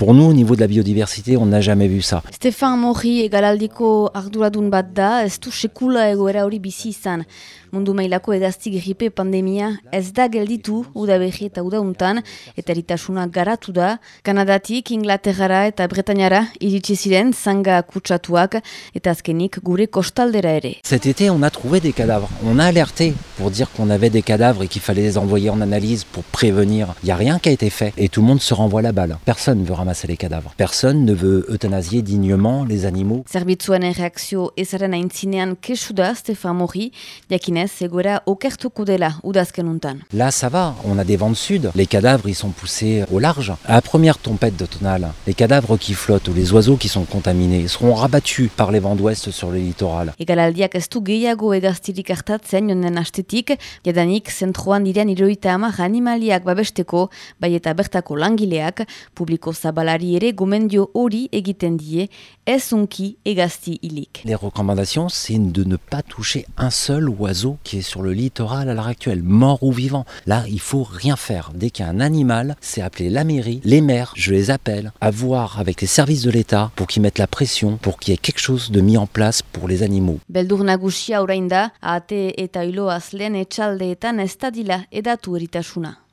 Pour nous, au niveau de la biodiversité, on n'a jamais vu ça. Stefan Mori egaraldiko arduradun bat da, ez du sekula egoera hori bizi izan. Mundu mailako edazti gripe pandemia ez da gelditu udaberri eta udauntan, eta eritasuna garatu da. Kanadatik, Inglaterra eta Bretañara iritsi ziren zanga kutsatuak eta azkenik gure kostaldera ere. Cet été, on a trouvé des cadavres. On a alerté pour dire qu'on avait des cadavres et qu'il fallait les envoyer en analyse pour prévenir. Il n'y a rien qui a été fait et tout le monde se renvoie la balle. Personne ne veut ramasser les cadavres. Personne ne veut euthanasier dignement les animaux. Zerbitzuen erreakzio ezaren aintzinean kesu da Stefan Mori, jakinez egoera okertuko dela udazken untan. Là, ça va. On a des vents de sud. Les cadavres, ils sont poussés au large. À la première tempête d'automnal, les cadavres qui flottent ou les oiseaux qui sont contaminés seront rabattus par les vents d'ouest sur le littoral. Egalaldiak ez du gehiago egaztirik hartatzen jonen astetik, jadanik zentroan diren iroita hamar animaliak babesteko, bai eta bertako langileak, publiko zabalari ere gomendio hori egiten die, ez unki egazti hilik. Les recommandations, c'est de ne pas toucher un seul oiseau qui est sur le littoral à l'heure actuelle, mort ou vivant. Là, il faut rien faire. Dès qu'il y a un animal, c'est appeler la mairie, les maires, je les appelle, à voir avec les services de l'État pour qu'ils mettent la pression, pour qu'il y ait quelque chose de mis en place pour les animaux. Beldur nagusia orain da, ate eta iloaz lehen etxaldeetan ez dadila edatu eritasuna.